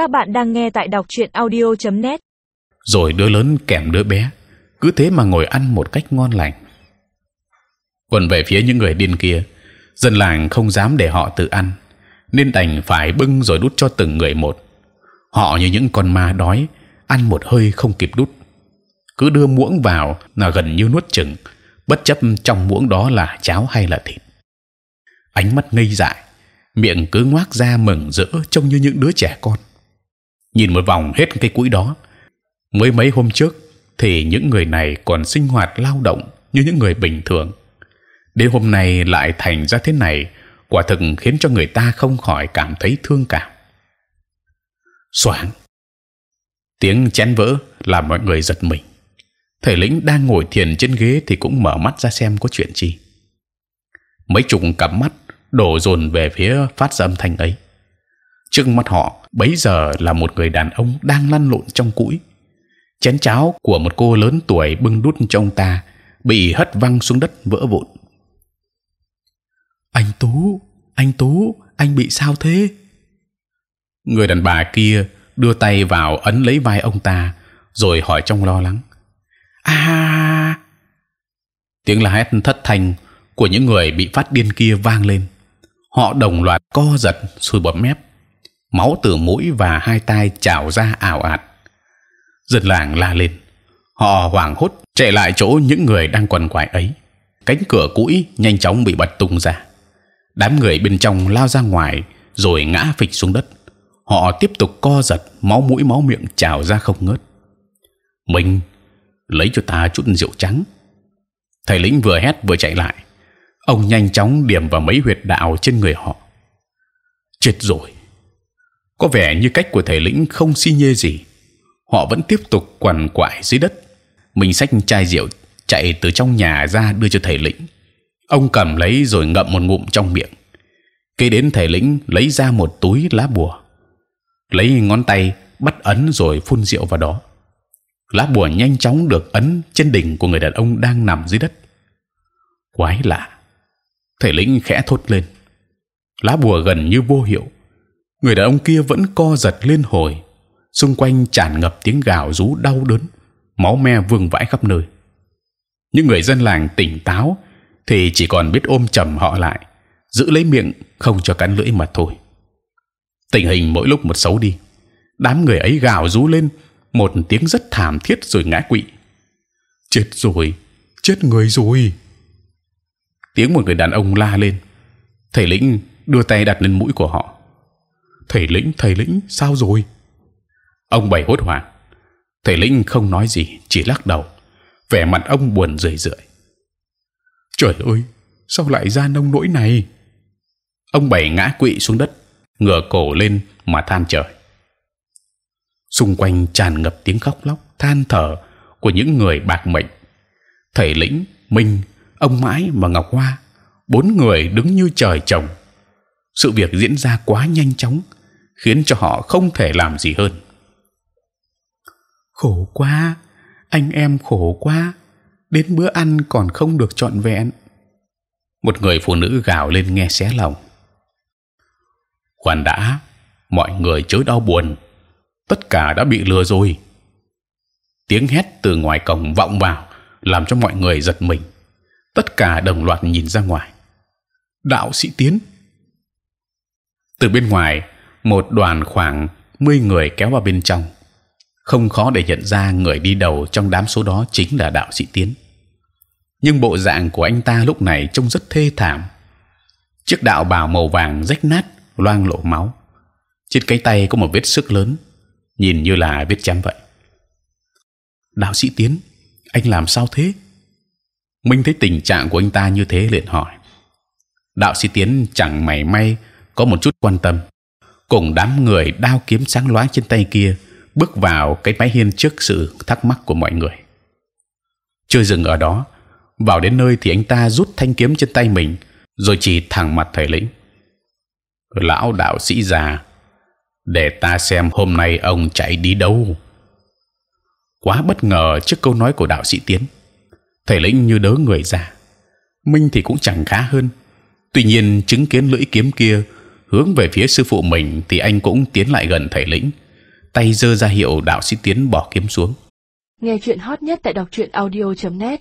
Các bạn đang nghe tại đọc truyện audio.net. Rồi đứa lớn kèm đứa bé, cứ thế mà ngồi ăn một cách ngon lành. Còn về phía những người điên kia, dân làng không dám để họ tự ăn, nên đành phải bưng rồi đút cho từng người một. Họ như những con ma đói, ăn một hơi không kịp đút, cứ đưa muỗng vào là gần như nuốt chừng, bất chấp trong muỗng đó là cháo hay là thịt. Ánh mắt ngây dại, miệng cứ ngoác ra mừng rỡ trông như những đứa trẻ con. Nhìn một vòng hết cái quỹ đó, mới mấy hôm trước thì những người này còn sinh hoạt lao động như những người bình thường. Đến hôm nay lại thành ra thế này, quả thực khiến cho người ta không khỏi cảm thấy thương cảm. Soảng, tiếng chén vỡ làm mọi người giật mình. Thầy lĩnh đang ngồi thiền trên ghế thì cũng mở mắt ra xem có chuyện gì. Mấy chục cặp mắt đổ dồn về phía phát ra âm thanh ấy. Trước mắt họ bấy giờ là một người đàn ông đang lăn lộn trong cũi. Chén cháo của một cô lớn tuổi bưng đút cho ông ta bị hất văng xuống đất vỡ vụn. Anh Tú, anh Tú, anh bị sao thế? Người đàn bà kia đưa tay vào ấn lấy vai ông ta, rồi hỏi trong lo lắng. À! Tiếng la hét thất thanh của những người bị phát điên kia vang lên. Họ đồng loạt co giật, sùi bọt mép, máu từ mũi và hai tai trào ra ảo ạt. Dân làng la lên, họ hoảng hốt chạy lại chỗ những người đang quằn quại ấy. Cánh cửa cũi nhanh chóng bị bật tung ra. Đám người bên trong lao ra ngoài rồi ngã phịch xuống đất. Họ tiếp tục co giật, máu mũi máu miệng trào ra không ngớt. Mình lấy cho ta chút rượu trắng. Thầy lĩnh vừa hét vừa chạy lại. Ông nhanh chóng điểm vào mấy huyệt đạo trên người họ. Chết rồi. Có vẻ như cách của thầy lĩnh không si nhê gì. Họ vẫn tiếp tục quằn quại dưới đất. Mình xách chai rượu chạy từ trong nhà ra đưa cho thầy lĩnh. Ông cầm lấy rồi ngậm một ngụm trong miệng. Kế đến thầy lĩnh lấy ra một túi lá bùa, lấy ngón tay bắt ấn rồi phun rượu vào đó lá bùa nhanh chóng được ấn trên đỉnh của người đàn ông đang nằm dưới đất. Quái lạ, thầy lĩnh khẽ thốt lên. Lá bùa gần như vô hiệu. Người đàn ông kia vẫn co giật lên hồi. Xung quanh tràn ngập tiếng gào rú đau đớn, máu me vương vãi khắp nơi. Những người dân làng tỉnh táo thì chỉ còn biết ôm chầm họ lại, giữ lấy miệng không cho cắn lưỡi mà thôi. Tình hình mỗi lúc một xấu đi. Đám người ấy gào rú lên một tiếng rất thảm thiết rồi ngã quỵ. Chết rồi, chết người rồi. Tiếng một người đàn ông la lên. Thầy lĩnh đưa tay đặt lên mũi của họ. Thầy lĩnh, thầy lĩnh, sao rồi? Ông bảy hốt hoảng. Thầy lĩnh không nói gì, chỉ lắc đầu. vẻ mặt ông buồn rười rượi. Trời ơi, sao lại ra nông nỗi này? Ông bảy ngã quỵ xuống đất, ngửa cổ lên mà than trời xung quanh tràn ngập tiếng khóc lóc than thở của những người bạc mệnh thầy lĩnh minh ông mãi và ngọc hoa bốn người đứng như trời trồng sự việc diễn ra quá nhanh chóng khiến cho họ không thể làm gì hơn khổ quá anh em khổ quá đến bữa ăn còn không được trọn vẹn một người phụ nữ gào lên nghe xé lòng khoan đã mọi người chớ đau buồn tất cả đã bị lừa rồi. Tiếng hét từ ngoài cổng vọng vào, làm cho mọi người giật mình. Tất cả đồng loạt nhìn ra ngoài. Đạo sĩ tiến. Từ bên ngoài, một đoàn khoảng 10 người kéo vào bên trong. Không khó để nhận ra người đi đầu trong đám số đó chính là đạo sĩ tiến. Nhưng bộ dạng của anh ta lúc này trông rất thê thảm. Chiếc đạo bào màu vàng rách nát, loang lổ máu. Trên cái tay có một vết sức lớn nhìn như là vết chém vậy. Đạo sĩ Tiến, anh làm sao thế? Minh thấy tình trạng của anh ta như thế liền hỏi. Đạo sĩ Tiến chẳng mảy may có một chút quan tâm, cùng đám người đao kiếm sáng loáng trên tay kia bước vào cái mái hiên trước sự thắc mắc của mọi người. Chưa dừng ở đó, vào đến nơi thì anh ta rút thanh kiếm trên tay mình, rồi chỉ thẳng mặt thầy lĩnh. Lão đạo sĩ già để ta xem hôm nay ông chạy đi đâu. Quá bất ngờ trước câu nói của đạo sĩ tiến, thầy lĩnh như đớ người ra. Minh thì cũng chẳng khá hơn. Tuy nhiên chứng kiến lưỡi kiếm kia hướng về phía sư phụ mình thì anh cũng tiến lại gần thầy lĩnh, tay giơ ra hiệu đạo sĩ tiến bỏ kiếm xuống. Nghe chuyện hot nhất tại đọc truyện audio.net